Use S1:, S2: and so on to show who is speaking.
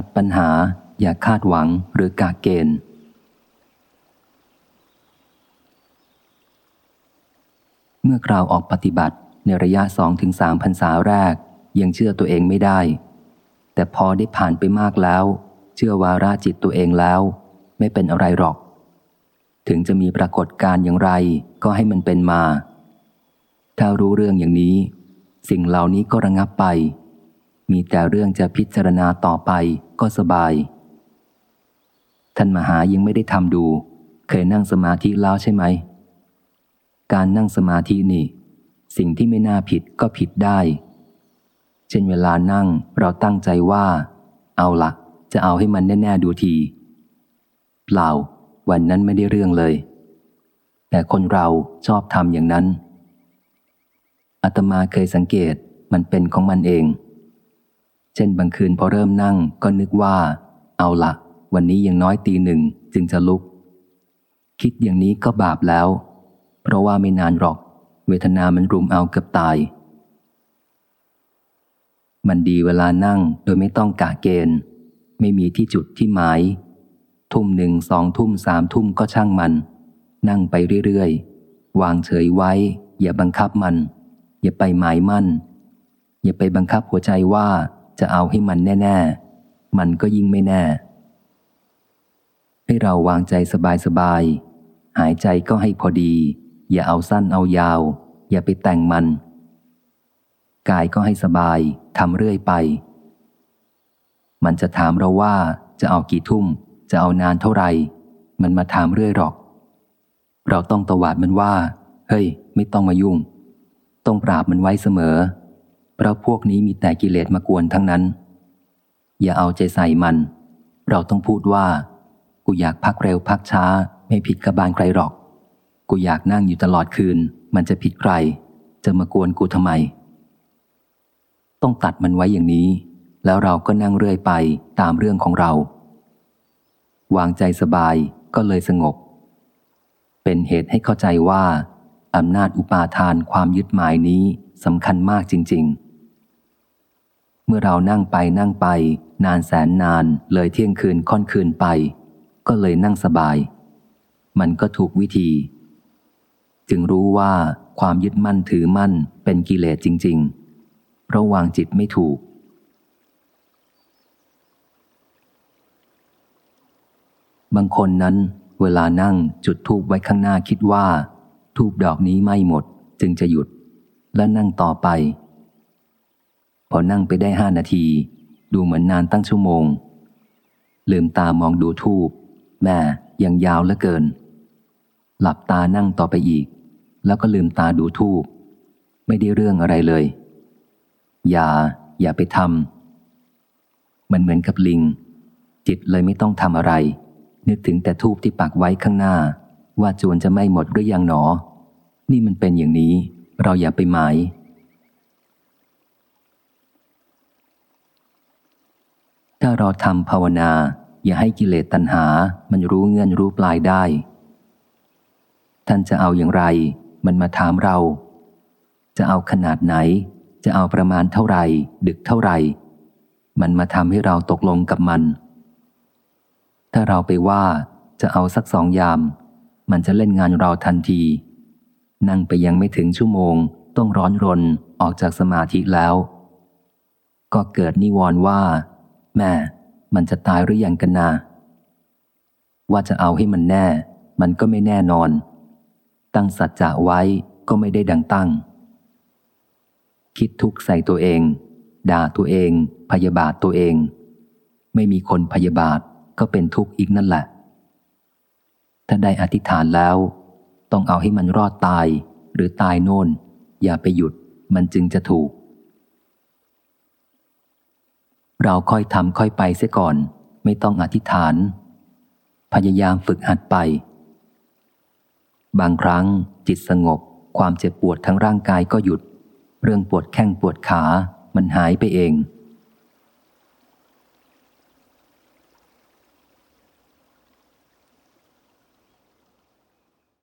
S1: ตัดปัญหา อย่าคาดหวังหรือกาเกณฑ์ เมื่อคราวออกปฏิบัติในระยะสองถึงสามพรรษาแรก ยังเชื่อตัวเองไม่ได้ แต่พอได้ผ่านไปมากแล้ว เชื่อวาราจิตตัวเองแล้ว ไม่เป็นอะไรหรอก ถึงจะมีปรากฏการอย่างไร ก็ให้มันเป็นมา ถ้ารู้เรื่องอย่างนี้ สิ่งเหล่านี้ก็ระงับไป มีแต่เรื่องจะพิจารณาต่อไปก็สบาย ท่านมหายังไม่ได้ทำดู เคยนั่งสมาธิแล้วใช่ไหม การนั่งสมาธินี่ สิ่งที่ไม่น่าผิดก็ผิดได้ เช่นเวลานั่งเราตั้งใจว่า เอาละจะเอาให้มันแน่ ๆ ดูที เปล่า วันนั้นไม่ได้เรื่องเลย แต่คนเราชอบทำอย่างนั้นอาตมาเคยสังเกตมันเป็นของมันเอง ช่นบางคืนพอเริ่มนั่งก็นึกว่า เอาละวันนี้ยังน้อยตีหนึ่งจึงจะลุก คิดอย่างนี้ก็บาปแล้ว เพราะว่าไม่นานหรอก เวทนามันรุมเอาเกือบตาย มันดีเวลานั่งโดยไม่ต้องกะเกณฑ์ ไม่มีที่จุดที่หมาย ทุ่มหนึ่งสองทุ่มสามทุ่มก็ช่างมัน นั่งไปเรื่อย ๆ วางเฉยไว้ อย่าบังคับมัน อย่าไปหมายมั่น อย่าไปบังคับหัวใจว่า จะเอาให้มันแน่ ๆ มันก็ยิ่งไม่แน่ ให้เราวางใจสบายๆ หายใจก็ให้พอดี อย่าเอาสั้นเอายาว อย่าไปแต่งมัน กายก็ให้สบายทำเรื่อยไป มันจะถามเราว่าจะเอากี่ทุ่ม จะเอานานเท่าไหร่ มันมาถามเรื่อยหรอก เราต้องตวาดมันว่า เฮ้ย ไม่ต้องมายุ่ง ต้องปราบมันไว้เสมอ เพราะพวกนี้มีแต่กิเลสมากวนทั้งนั้น อย่าเอาใจใส่มัน เราต้องพูดว่า กูอยากพักเร็วพักช้า ไม่ผิดกับบานใครหรอก กูอยากนั่งอยู่ตลอดคืน มันจะผิดใคร จะมากวนกูทำไม ต้องตัดมันไว้อย่างนี้ แล้วเราก็นั่งเรื่อยไปตามเรื่องของเรา วางใจสบายก็เลยสงบ เป็นเหตุให้เข้าใจว่าอำนาจอุปาทานความยึดหมายนี้สำคัญมากจริง ๆ มื่อเรานั่งไปนั่งไป นานแสนนานเลยเที่ยงคืนค่อนคืนไป ก็เลยนั่งสบาย มันก็ถูกวิธี จึงรู้ว่าความยึดมั่นถือมั่นเป็นกิเลสจริง ๆ เพราะวางจิตไม่ถูก บางคนนั้น เวลานั่งจุดทูบไว้ข้างหน้าคิดว่า ทูบดอกนี้ไม่หมดจึงจะหยุด และนั่งต่อไป พอนั่งไปได้ห้านาที ดูเหมือนนานตั้งชั่วโมง ลืมตามองดูทูบแม่ยังยาวเหลือเกิน หลับตานั่งต่อไปอีก แล้วก็ลืมตาดูทูบไม่ได้เรื่องอะไรเลย อย่า อย่าไปทำมันเหมือนกับลิง จิตเลยไม่ต้องทำอะไร นึกถึงแต่ทูบที่ปักไว้ข้างหน้า ว่าจวนจะไม่หมดหรือยังหนอ นี่มันเป็นอย่างนี้ เราอย่าไปหมาย ถ้าเราทำภาวนา อย่าให้กิเลสตัณหา มันรู้เงื่อนรู้ปลายได้ ท่านจะเอาอย่างไร มันมาถามเรา จะเอาขนาดไหน จะเอาประมาณเท่าไหร่ ดึกเท่าไหร่ มันมาทำให้เราตกลงกับมัน ถ้าเราไปว่าจะเอาสักสองยาม มันจะเล่นงานเราทันที นั่งไปยังไม่ถึงชั่วโมง ต้องร้อนรนออกจากสมาธิแล้ว ก็เกิดนิวรณ์ว่า แม่มันจะตายหรือยังกันนา ว่าจะเอาให้มันแน่ มันก็ไม่แน่นอน ตั้งสัจจะไว้ก็ไม่ได้ดังตั้ง คิดทุกข์ใส่ตัวเอง ด่าตัวเอง พยาบาทตัวเอง ไม่มีคนพยาบาทก็เป็นทุกข์อีกนั่นแหละ ถ้าได้อธิษฐานแล้ว ต้องเอาให้มันรอดตายหรือตายโน่น อย่าไปหยุดมันจึงจะถูก เราค่อยทำค่อยไปเสียก่อน ไม่ต้องอธิษฐาน พยายามฝึกหัดไป บางครั้งจิตสงบ ความเจ็บปวดทั้งร่างกายก็หยุด เรื่องปวดแข้งปวดขา มันหายไปเอง